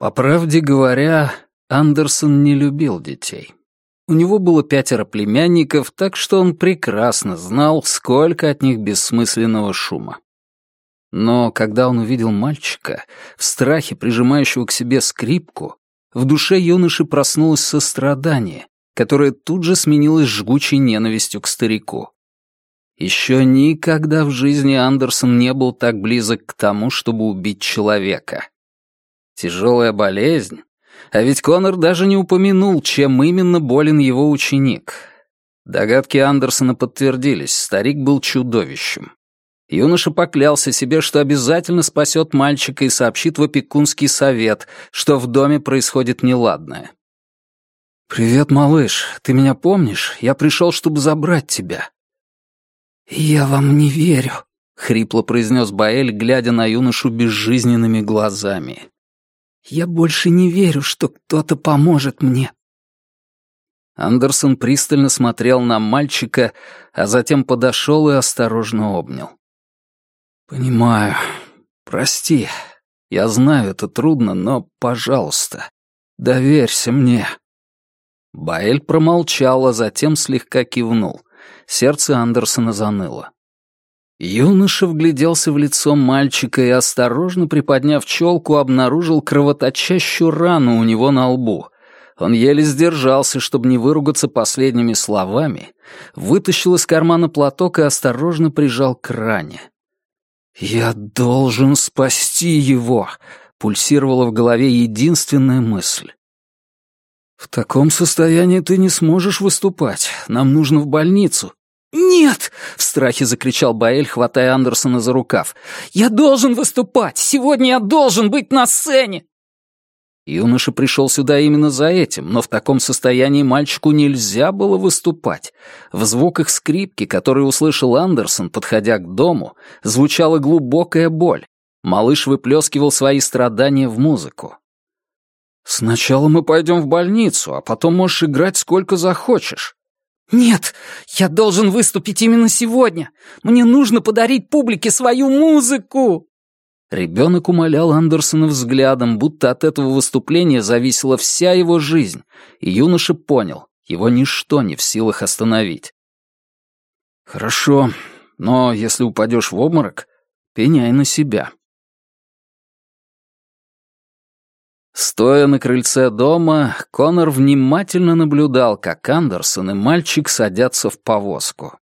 По правде говоря, Андерсон не любил детей. У него было пятеро племянников, так что он прекрасно знал, сколько от них бессмысленного шума. Но когда он увидел мальчика, в страхе прижимающего к себе скрипку, в душе юноши проснулось сострадание, которое тут же сменилось жгучей ненавистью к старику. Еще никогда в жизни Андерсон не был так близок к тому, чтобы убить человека. Тяжелая болезнь? А ведь Конор даже не упомянул, чем именно болен его ученик. Догадки Андерсона подтвердились, старик был чудовищем. Юноша поклялся себе, что обязательно спасет мальчика и сообщит в опекунский совет, что в доме происходит неладное. «Привет, малыш. Ты меня помнишь? Я пришел, чтобы забрать тебя». «Я вам не верю», — хрипло произнес Баэль, глядя на юношу безжизненными глазами. Я больше не верю, что кто-то поможет мне. Андерсон пристально смотрел на мальчика, а затем подошел и осторожно обнял. «Понимаю. Прости. Я знаю, это трудно, но, пожалуйста, доверься мне». Баэль промолчал, а затем слегка кивнул. Сердце Андерсона заныло. Юноша вгляделся в лицо мальчика и, осторожно приподняв челку, обнаружил кровоточащую рану у него на лбу. Он еле сдержался, чтобы не выругаться последними словами, вытащил из кармана платок и осторожно прижал к ране. «Я должен спасти его!» — пульсировала в голове единственная мысль. «В таком состоянии ты не сможешь выступать. Нам нужно в больницу», «Нет!» — в страхе закричал Баэль, хватая Андерсона за рукав. «Я должен выступать! Сегодня я должен быть на сцене!» Юноша пришел сюда именно за этим, но в таком состоянии мальчику нельзя было выступать. В звуках скрипки, которые услышал Андерсон, подходя к дому, звучала глубокая боль. Малыш выплескивал свои страдания в музыку. «Сначала мы пойдем в больницу, а потом можешь играть сколько захочешь». «Нет, я должен выступить именно сегодня. Мне нужно подарить публике свою музыку!» Ребенок умолял Андерсона взглядом, будто от этого выступления зависела вся его жизнь, и юноша понял, его ничто не в силах остановить. «Хорошо, но если упадешь в обморок, пеняй на себя», Стоя на крыльце дома, Конор внимательно наблюдал, как Андерсон и мальчик садятся в повозку.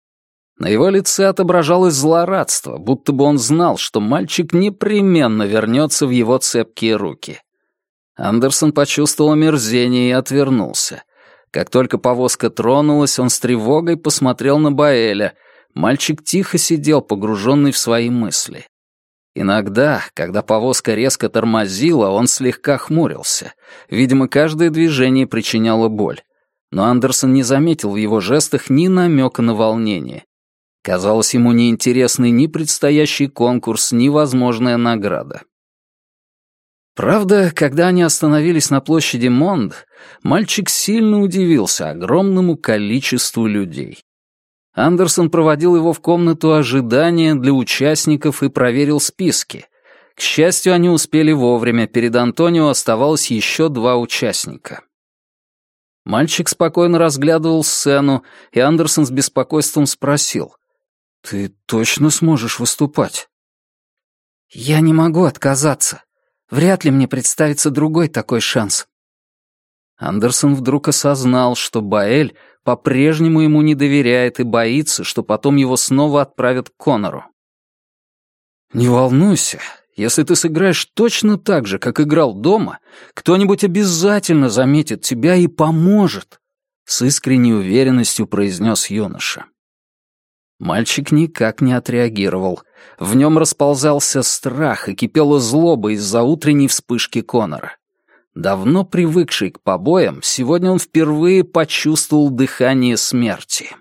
На его лице отображалось злорадство, будто бы он знал, что мальчик непременно вернется в его цепкие руки. Андерсон почувствовал омерзение и отвернулся. Как только повозка тронулась, он с тревогой посмотрел на Баэля. Мальчик тихо сидел, погруженный в свои мысли. Иногда, когда повозка резко тормозила, он слегка хмурился. Видимо, каждое движение причиняло боль. Но Андерсон не заметил в его жестах ни намека на волнение. Казалось, ему неинтересный ни предстоящий конкурс, ни возможная награда. Правда, когда они остановились на площади Монд, мальчик сильно удивился огромному количеству людей. Андерсон проводил его в комнату ожидания для участников и проверил списки. К счастью, они успели вовремя, перед Антонио оставалось еще два участника. Мальчик спокойно разглядывал сцену, и Андерсон с беспокойством спросил. «Ты точно сможешь выступать?» «Я не могу отказаться. Вряд ли мне представится другой такой шанс». Андерсон вдруг осознал, что Баэль по-прежнему ему не доверяет и боится, что потом его снова отправят к Конору. «Не волнуйся, если ты сыграешь точно так же, как играл дома, кто-нибудь обязательно заметит тебя и поможет», — с искренней уверенностью произнес юноша. Мальчик никак не отреагировал. В нем расползался страх и кипела злоба из-за утренней вспышки Конора. Давно привыкший к побоям, сегодня он впервые почувствовал дыхание смерти.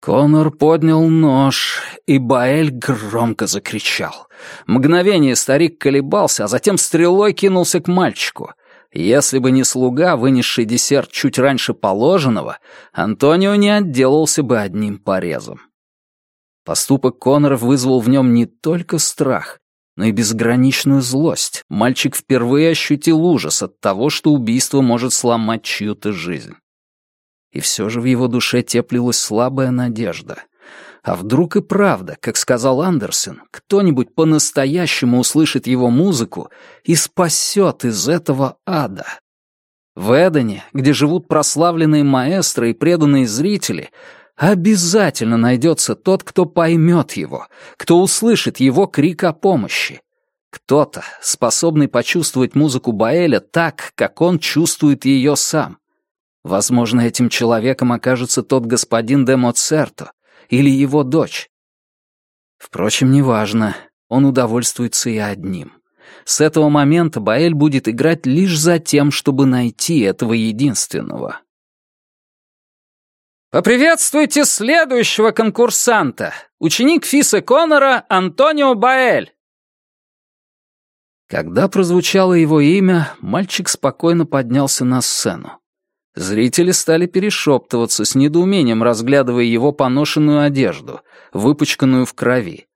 Конор поднял нож, и Баэль громко закричал. Мгновение старик колебался, а затем стрелой кинулся к мальчику. Если бы не слуга, вынесший десерт чуть раньше положенного, Антонио не отделался бы одним порезом. Поступок Конора вызвал в нем не только страх, но и безграничную злость. Мальчик впервые ощутил ужас от того, что убийство может сломать чью-то жизнь. И все же в его душе теплилась слабая надежда. А вдруг и правда, как сказал Андерсон, кто-нибудь по-настоящему услышит его музыку и спасет из этого ада? В Эдене, где живут прославленные маэстро и преданные зрители, Обязательно найдется тот, кто поймет его, кто услышит его крик о помощи. Кто-то, способный почувствовать музыку Баэля так, как он чувствует ее сам. Возможно, этим человеком окажется тот господин де Моцерто или его дочь. Впрочем, неважно, он удовольствуется и одним. С этого момента Баэль будет играть лишь за тем, чтобы найти этого единственного. «Поприветствуйте следующего конкурсанта, ученик Фиса Коннора Антонио Баэль!» Когда прозвучало его имя, мальчик спокойно поднялся на сцену. Зрители стали перешептываться с недоумением, разглядывая его поношенную одежду, выпачканную в крови.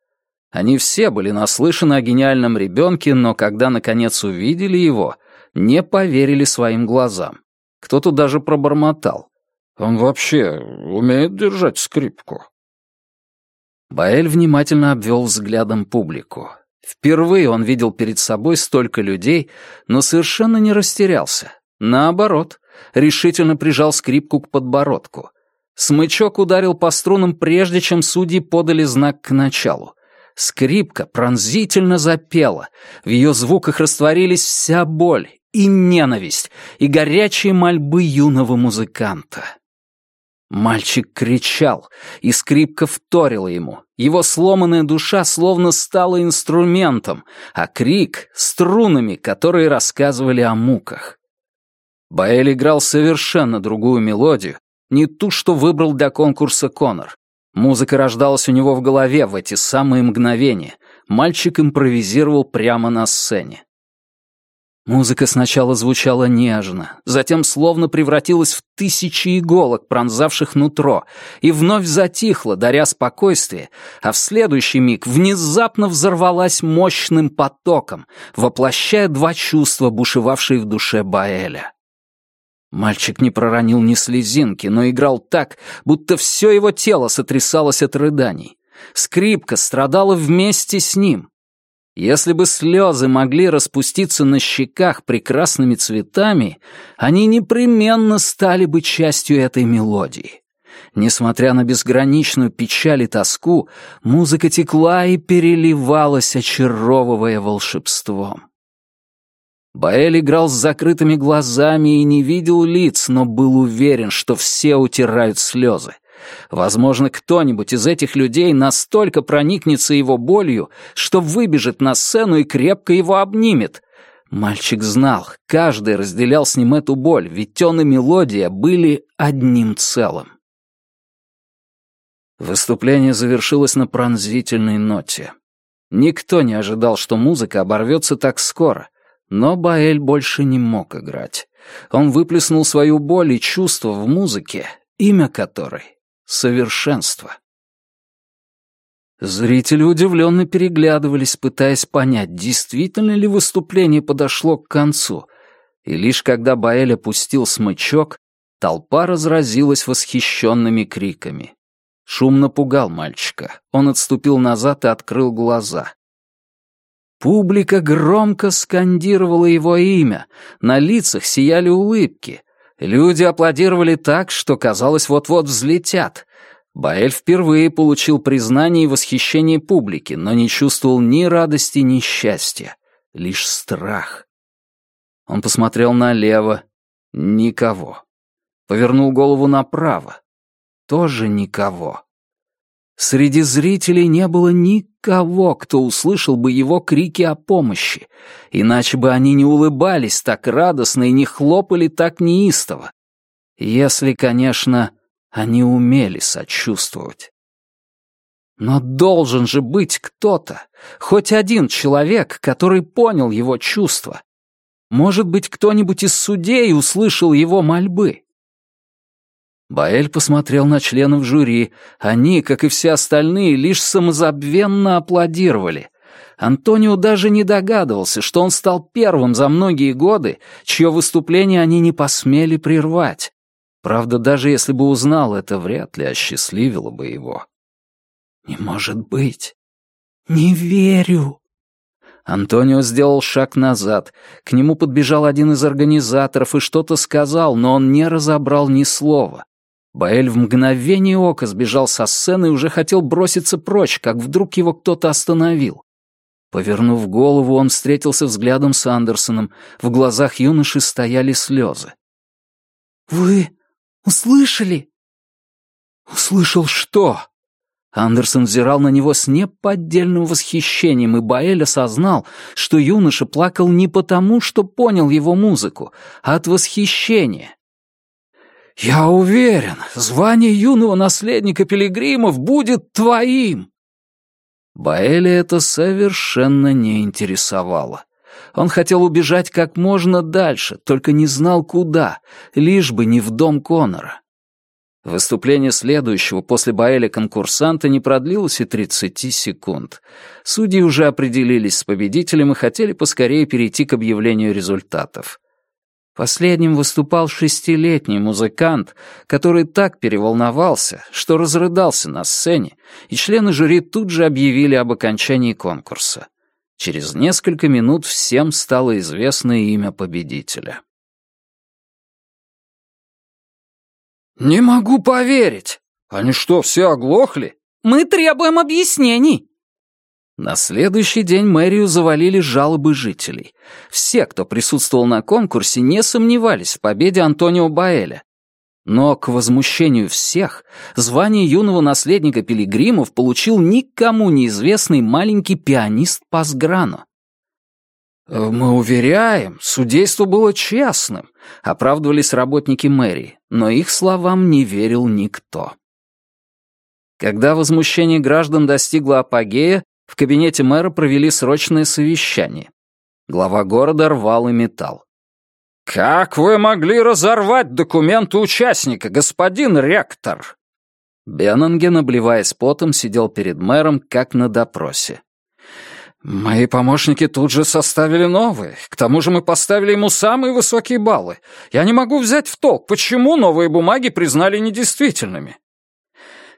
Они все были наслышаны о гениальном ребенке, но когда наконец увидели его, не поверили своим глазам. Кто-то даже пробормотал. Он вообще умеет держать скрипку?» Баэль внимательно обвел взглядом публику. Впервые он видел перед собой столько людей, но совершенно не растерялся. Наоборот, решительно прижал скрипку к подбородку. Смычок ударил по струнам, прежде чем судьи подали знак к началу. Скрипка пронзительно запела. В ее звуках растворились вся боль и ненависть, и горячие мольбы юного музыканта. Мальчик кричал, и скрипка вторила ему. Его сломанная душа словно стала инструментом, а крик — струнами, которые рассказывали о муках. Баэль играл совершенно другую мелодию, не ту, что выбрал для конкурса Конор. Музыка рождалась у него в голове в эти самые мгновения. Мальчик импровизировал прямо на сцене. Музыка сначала звучала нежно, затем словно превратилась в тысячи иголок, пронзавших нутро, и вновь затихла, даря спокойствие, а в следующий миг внезапно взорвалась мощным потоком, воплощая два чувства, бушевавшие в душе Баэля. Мальчик не проронил ни слезинки, но играл так, будто все его тело сотрясалось от рыданий. Скрипка страдала вместе с ним — если бы слезы могли распуститься на щеках прекрасными цветами, они непременно стали бы частью этой мелодии. Несмотря на безграничную печаль и тоску, музыка текла и переливалась, очаровывая волшебством. Баэль играл с закрытыми глазами и не видел лиц, но был уверен, что все утирают слезы. Возможно, кто-нибудь из этих людей настолько проникнется его болью, что выбежит на сцену и крепко его обнимет. Мальчик знал, каждый разделял с ним эту боль, ведь он и мелодия были одним целым. Выступление завершилось на пронзительной ноте. Никто не ожидал, что музыка оборвется так скоро, но Баэль больше не мог играть. Он выплеснул свою боль и чувства в музыке, имя которой совершенства. Зрители удивленно переглядывались, пытаясь понять, действительно ли выступление подошло к концу, и лишь когда Баэль опустил смычок, толпа разразилась восхищенными криками. Шум напугал мальчика. Он отступил назад и открыл глаза. Публика громко скандировала его имя, на лицах сияли улыбки, Люди аплодировали так, что казалось вот-вот взлетят. Баэль впервые получил признание и восхищение публики, но не чувствовал ни радости, ни счастья, лишь страх. Он посмотрел налево. Никого. Повернул голову направо. Тоже никого. Среди зрителей не было никого, кто услышал бы его крики о помощи, иначе бы они не улыбались так радостно и не хлопали так неистово. Если, конечно, они умели сочувствовать. Но должен же быть кто-то, хоть один человек, который понял его чувства. Может быть, кто-нибудь из судей услышал его мольбы. Баэль посмотрел на членов жюри. Они, как и все остальные, лишь самозабвенно аплодировали. Антонио даже не догадывался, что он стал первым за многие годы, чье выступление они не посмели прервать. Правда, даже если бы узнал, это вряд ли осчастливило бы его. «Не может быть! Не верю!» Антонио сделал шаг назад. К нему подбежал один из организаторов и что-то сказал, но он не разобрал ни слова. Баэль в мгновение ока сбежал со сцены и уже хотел броситься прочь, как вдруг его кто-то остановил. Повернув голову, он встретился взглядом с Андерсоном. В глазах юноши стояли слезы. «Вы услышали?» «Услышал что?» Андерсон взирал на него с неподдельным восхищением, и Баэль осознал, что юноша плакал не потому, что понял его музыку, а от восхищения. «Я уверен, звание юного наследника пилигримов будет твоим!» Баэля это совершенно не интересовало. Он хотел убежать как можно дальше, только не знал куда, лишь бы не в дом Конора. Выступление следующего после Баэля конкурсанта не продлилось и 30 секунд. Судьи уже определились с победителем и хотели поскорее перейти к объявлению результатов. Последним выступал шестилетний музыкант, который так переволновался, что разрыдался на сцене, и члены жюри тут же объявили об окончании конкурса. Через несколько минут всем стало известно имя победителя. «Не могу поверить! Они что, все оглохли?» «Мы требуем объяснений!» На следующий день мэрию завалили жалобы жителей. Все, кто присутствовал на конкурсе, не сомневались в победе Антонио Баэля. Но, к возмущению всех, звание юного наследника Пилигримов получил никому неизвестный маленький пианист Пасграно. «Мы уверяем, судейство было честным», — оправдывались работники мэрии, но их словам не верил никто. Когда возмущение граждан достигло апогея, в кабинете мэра провели срочное совещание. Глава города рвал и металл. «Как вы могли разорвать документы участника, господин ректор?» Беннинген, обливаясь потом, сидел перед мэром, как на допросе. «Мои помощники тут же составили новые. К тому же мы поставили ему самые высокие баллы. Я не могу взять в толк, почему новые бумаги признали недействительными».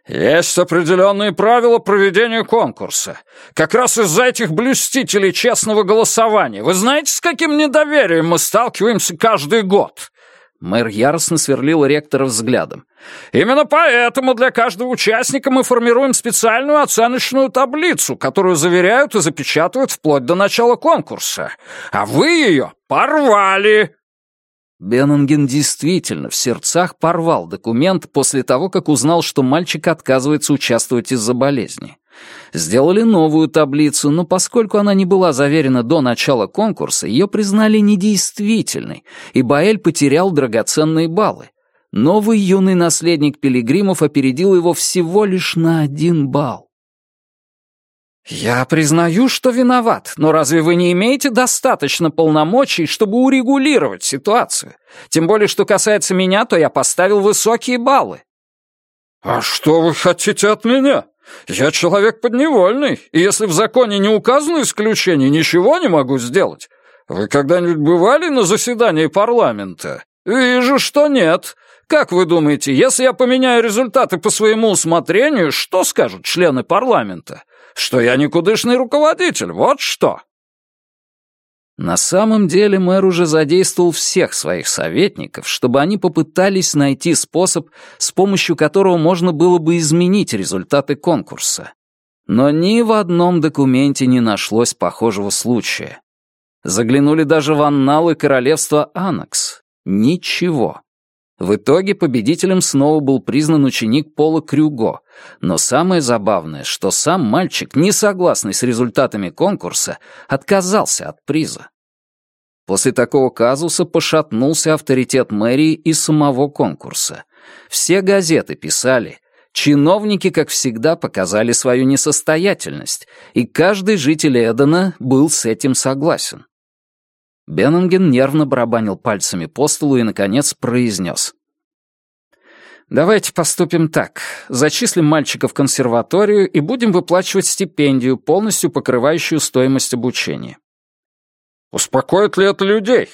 «Есть определенные правила проведения конкурса. Как раз из-за этих блюстителей честного голосования. Вы знаете, с каким недоверием мы сталкиваемся каждый год?» Мэр яростно сверлил ректора взглядом. «Именно поэтому для каждого участника мы формируем специальную оценочную таблицу, которую заверяют и запечатывают вплоть до начала конкурса. А вы ее порвали!» Беннинген действительно в сердцах порвал документ после того, как узнал, что мальчик отказывается участвовать из-за болезни. Сделали новую таблицу, но поскольку она не была заверена до начала конкурса, ее признали недействительной, и Баэль потерял драгоценные баллы. Новый юный наследник Пилигримов опередил его всего лишь на один балл. «Я признаю, что виноват, но разве вы не имеете достаточно полномочий, чтобы урегулировать ситуацию? Тем более, что касается меня, то я поставил высокие баллы». «А что вы хотите от меня?» «Я человек подневольный, и если в законе не указано исключение, ничего не могу сделать. Вы когда-нибудь бывали на заседании парламента? Вижу, что нет. Как вы думаете, если я поменяю результаты по своему усмотрению, что скажут члены парламента? Что я никудышный руководитель, вот что!» На самом деле мэр уже задействовал всех своих советников, чтобы они попытались найти способ, с помощью которого можно было бы изменить результаты конкурса. Но ни в одном документе не нашлось похожего случая. Заглянули даже в анналы королевства Анакс. Ничего. В итоге победителем снова был признан ученик Пола Крюго, но самое забавное, что сам мальчик, не согласный с результатами конкурса, отказался от приза. После такого казуса пошатнулся авторитет мэрии и самого конкурса. Все газеты писали, чиновники, как всегда, показали свою несостоятельность, и каждый житель Эдена был с этим согласен. Беннинген нервно барабанил пальцами по столу и, наконец, произнес. Давайте поступим так. Зачислим мальчика в консерваторию и будем выплачивать стипендию, полностью покрывающую стоимость обучения. Успокоит ли это людей?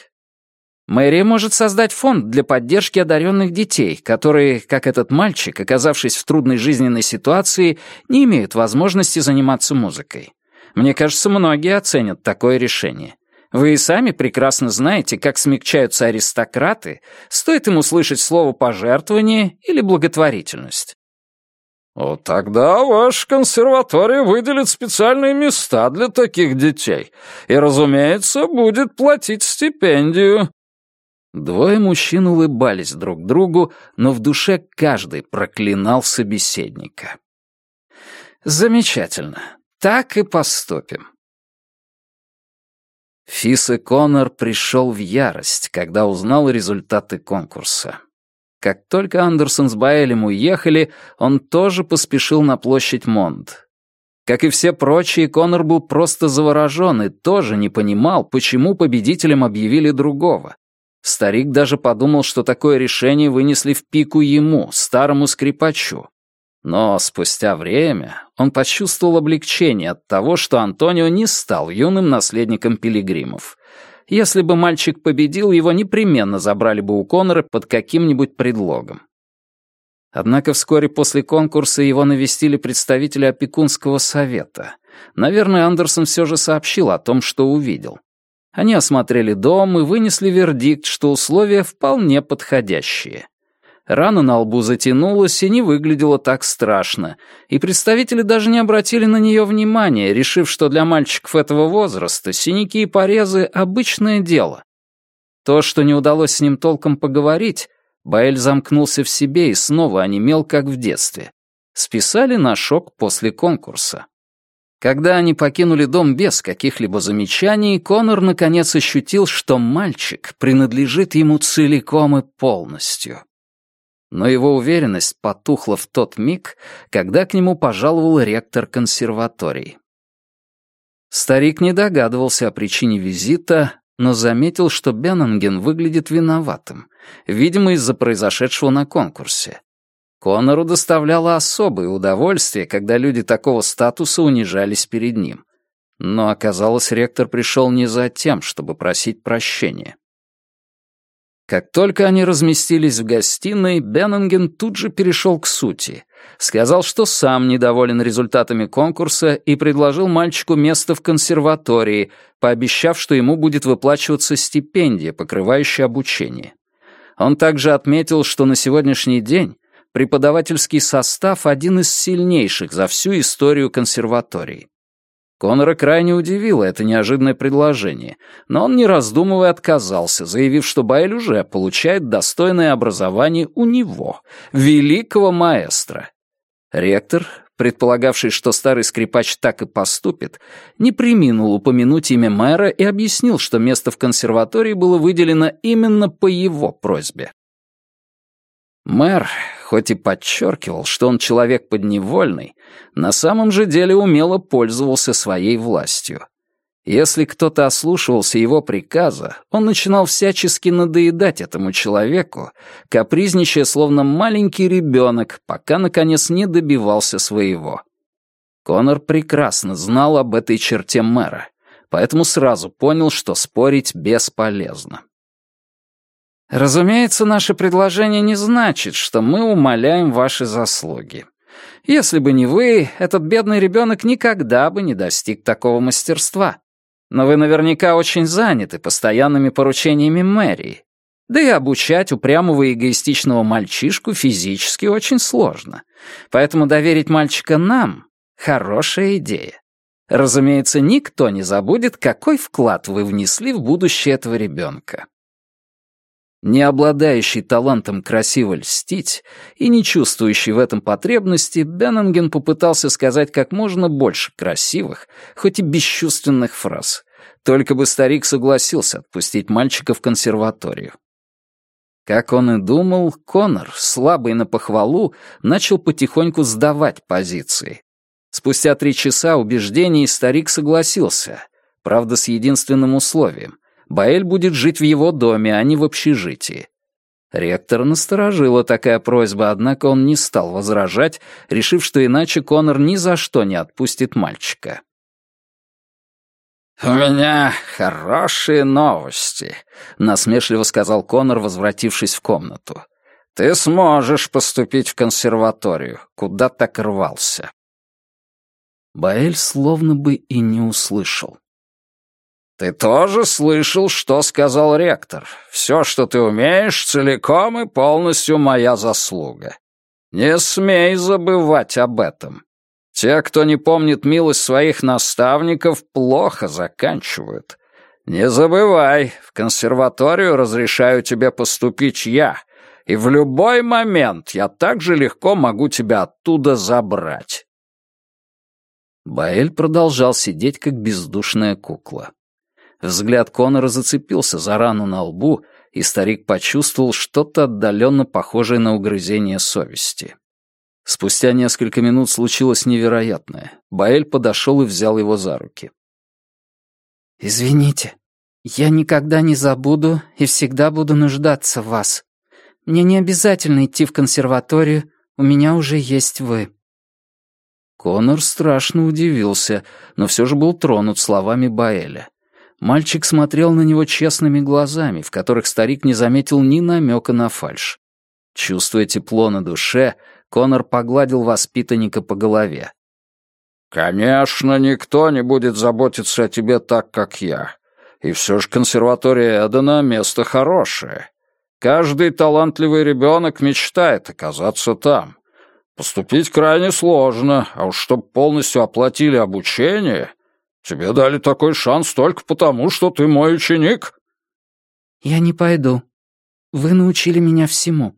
Мэрия может создать фонд для поддержки одаренных детей, которые, как этот мальчик, оказавшись в трудной жизненной ситуации, не имеют возможности заниматься музыкой. Мне кажется, многие оценят такое решение. Вы и сами прекрасно знаете, как смягчаются аристократы, стоит им услышать слово «пожертвование» или «благотворительность». «О, тогда ваш консерватория выделит специальные места для таких детей и, разумеется, будет платить стипендию». Двое мужчин улыбались друг другу, но в душе каждый проклинал собеседника. «Замечательно. Так и поступим. Фис и Коннор пришел в ярость, когда узнал результаты конкурса. Как только Андерсон с Баэлем уехали, он тоже поспешил на площадь Монд. Как и все прочие, Коннор был просто заворожен и тоже не понимал, почему победителем объявили другого. Старик даже подумал, что такое решение вынесли в пику ему, старому скрипачу. Но спустя время он почувствовал облегчение от того, что Антонио не стал юным наследником пилигримов. Если бы мальчик победил, его непременно забрали бы у Конора под каким-нибудь предлогом. Однако вскоре после конкурса его навестили представители опекунского совета. Наверное, Андерсон все же сообщил о том, что увидел. Они осмотрели дом и вынесли вердикт, что условия вполне подходящие. Рана на лбу затянулась и не выглядела так страшно, и представители даже не обратили на нее внимания, решив, что для мальчиков этого возраста синяки и порезы — обычное дело. То, что не удалось с ним толком поговорить, Баэль замкнулся в себе и снова онемел, как в детстве. Списали на шок после конкурса. Когда они покинули дом без каких-либо замечаний, Конор наконец ощутил, что мальчик принадлежит ему целиком и полностью но его уверенность потухла в тот миг, когда к нему пожаловал ректор консерватории. Старик не догадывался о причине визита, но заметил, что Беннинген выглядит виноватым, видимо, из-за произошедшего на конкурсе. Конору доставляло особое удовольствие, когда люди такого статуса унижались перед ним. Но оказалось, ректор пришел не за тем, чтобы просить прощения. Как только они разместились в гостиной, Беннинген тут же перешел к сути. Сказал, что сам недоволен результатами конкурса и предложил мальчику место в консерватории, пообещав, что ему будет выплачиваться стипендия, покрывающая обучение. Он также отметил, что на сегодняшний день преподавательский состав один из сильнейших за всю историю консерватории. Конора крайне удивило это неожиданное предложение, но он, не раздумывая, отказался, заявив, что Байль уже получает достойное образование у него, великого маэстро. Ректор, предполагавший, что старый скрипач так и поступит, не приминул упомянуть имя мэра и объяснил, что место в консерватории было выделено именно по его просьбе. Мэр, хоть и подчеркивал, что он человек подневольный, на самом же деле умело пользовался своей властью. Если кто-то ослушивался его приказа, он начинал всячески надоедать этому человеку, капризничая словно маленький ребенок, пока, наконец, не добивался своего. Конор прекрасно знал об этой черте мэра, поэтому сразу понял, что спорить бесполезно. Разумеется, наше предложение не значит, что мы умаляем ваши заслуги. Если бы не вы, этот бедный ребенок никогда бы не достиг такого мастерства. Но вы наверняка очень заняты постоянными поручениями мэрии. Да и обучать упрямого и эгоистичного мальчишку физически очень сложно. Поэтому доверить мальчика нам — хорошая идея. Разумеется, никто не забудет, какой вклад вы внесли в будущее этого ребенка. Не обладающий талантом красиво льстить и не чувствующий в этом потребности, Беннинген попытался сказать как можно больше красивых, хоть и бесчувственных фраз. Только бы старик согласился отпустить мальчика в консерваторию. Как он и думал, Конор, слабый на похвалу, начал потихоньку сдавать позиции. Спустя три часа убеждений старик согласился, правда, с единственным условием Баэль будет жить в его доме, а не в общежитии. Ректор насторожила такая просьба, однако он не стал возражать, решив, что иначе Конор ни за что не отпустит мальчика. «У меня хорошие новости», — насмешливо сказал Конор, возвратившись в комнату. «Ты сможешь поступить в консерваторию, куда так рвался». Баэль словно бы и не услышал. «Ты тоже слышал, что сказал ректор. Все, что ты умеешь, целиком и полностью моя заслуга. Не смей забывать об этом. Те, кто не помнит милость своих наставников, плохо заканчивают. Не забывай, в консерваторию разрешаю тебе поступить я, и в любой момент я так же легко могу тебя оттуда забрать». Баэль продолжал сидеть, как бездушная кукла. Взгляд Конора зацепился за рану на лбу, и старик почувствовал что-то отдаленно похожее на угрызение совести. Спустя несколько минут случилось невероятное. Баэль подошел и взял его за руки. «Извините, я никогда не забуду и всегда буду нуждаться в вас. Мне не обязательно идти в консерваторию, у меня уже есть вы». Конор страшно удивился, но все же был тронут словами Баэля. Мальчик смотрел на него честными глазами, в которых старик не заметил ни намека на фальшь. Чувствуя тепло на душе, Конор погладил воспитанника по голове. «Конечно, никто не будет заботиться о тебе так, как я. И все же консерватория Эдена — место хорошее. Каждый талантливый ребенок мечтает оказаться там. Поступить крайне сложно, а уж чтобы полностью оплатили обучение, Тебе дали такой шанс только потому, что ты мой ученик». «Я не пойду. Вы научили меня всему».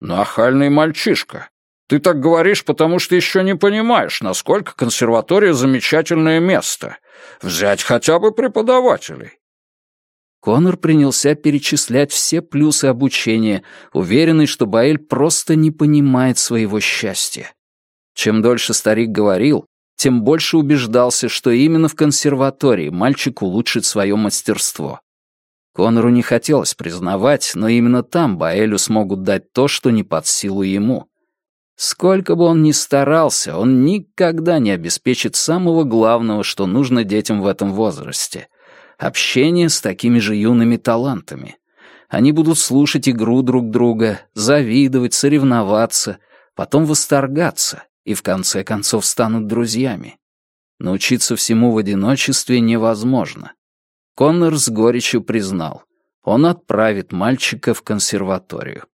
«Нахальный мальчишка. Ты так говоришь, потому что еще не понимаешь, насколько консерватория замечательное место. Взять хотя бы преподавателей». Конор принялся перечислять все плюсы обучения, уверенный, что Баэль просто не понимает своего счастья. Чем дольше старик говорил, тем больше убеждался, что именно в консерватории мальчик улучшит свое мастерство. Конору не хотелось признавать, но именно там Баэлю смогут дать то, что не под силу ему. Сколько бы он ни старался, он никогда не обеспечит самого главного, что нужно детям в этом возрасте — общение с такими же юными талантами. Они будут слушать игру друг друга, завидовать, соревноваться, потом восторгаться и в конце концов станут друзьями. Научиться всему в одиночестве невозможно. Коннор с горечью признал, он отправит мальчика в консерваторию.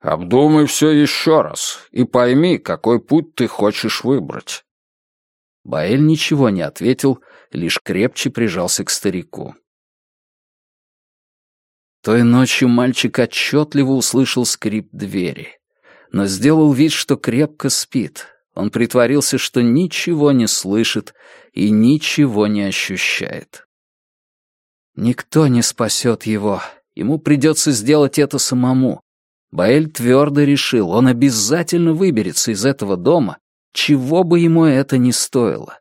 «Обдумай все еще раз и пойми, какой путь ты хочешь выбрать». Баэль ничего не ответил, лишь крепче прижался к старику. Той ночью мальчик отчетливо услышал скрип двери но сделал вид, что крепко спит. Он притворился, что ничего не слышит и ничего не ощущает. Никто не спасет его. Ему придется сделать это самому. Баэль твердо решил, он обязательно выберется из этого дома, чего бы ему это ни стоило.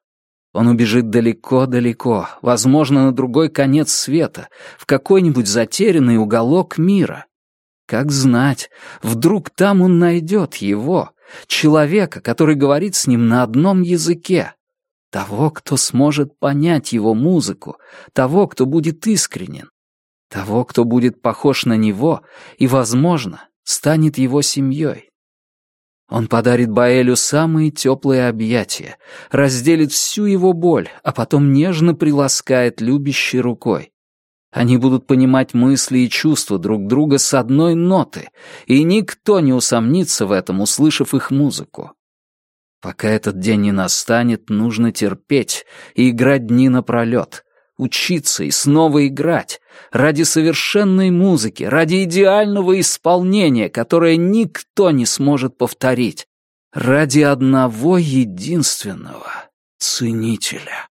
Он убежит далеко-далеко, возможно, на другой конец света, в какой-нибудь затерянный уголок мира. Как знать, вдруг там он найдет его, человека, который говорит с ним на одном языке, того, кто сможет понять его музыку, того, кто будет искренен, того, кто будет похож на него и, возможно, станет его семьей. Он подарит Баэлю самые теплые объятия, разделит всю его боль, а потом нежно приласкает любящей рукой. Они будут понимать мысли и чувства друг друга с одной ноты, и никто не усомнится в этом, услышав их музыку. Пока этот день не настанет, нужно терпеть и играть дни напролет, учиться и снова играть, ради совершенной музыки, ради идеального исполнения, которое никто не сможет повторить, ради одного единственного ценителя.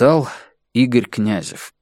Читал Игорь Князев